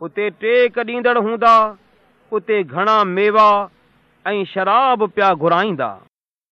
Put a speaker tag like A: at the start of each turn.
A: اتي ٽيڪ ڏيندڙ هوندا اتي گهڻا ميوا ۽ شراب پيا گهرائيندا.